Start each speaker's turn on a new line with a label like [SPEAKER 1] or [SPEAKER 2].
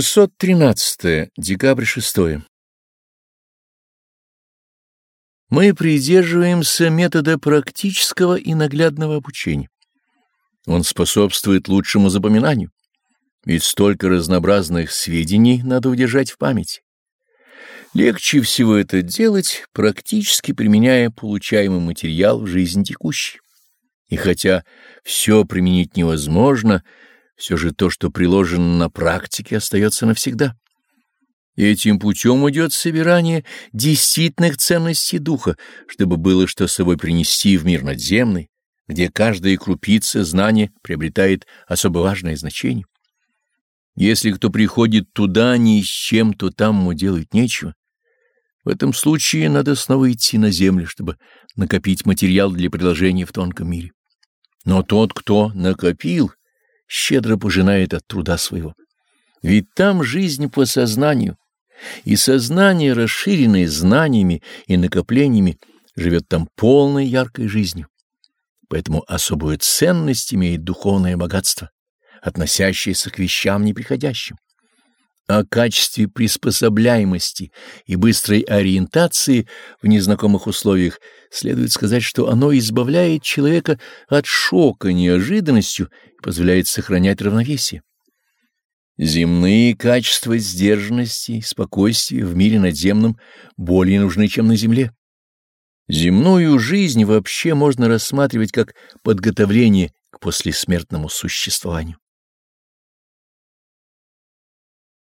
[SPEAKER 1] 613. Декабрь 6. Мы придерживаемся метода практического и наглядного обучения. Он способствует лучшему запоминанию, ведь столько разнообразных сведений надо удержать в памяти. Легче всего это делать, практически применяя получаемый материал в жизнь текущей. И хотя все применить невозможно, все же то, что приложено на практике, остается навсегда. Этим путем идет собирание действительных ценностей духа, чтобы было что с собой принести в мир надземный, где каждая крупица знания приобретает особо важное значение. Если кто приходит туда ни с чем, то там ему делать нечего. В этом случае надо снова идти на землю, чтобы накопить материал для предложения в тонком мире. Но тот, кто накопил, щедро пожинает от труда своего. Ведь там жизнь по сознанию, и сознание, расширенное знаниями и накоплениями, живет там полной яркой жизнью. Поэтому особую ценность имеет духовное богатство, относящееся к вещам неприходящим. О качестве приспособляемости и быстрой ориентации в незнакомых условиях следует сказать, что оно избавляет человека от шока неожиданностью и позволяет сохранять равновесие. Земные качества сдержанности и спокойствия в мире надземном более нужны, чем на земле. Земную жизнь вообще можно рассматривать как подготовление к послесмертному существованию.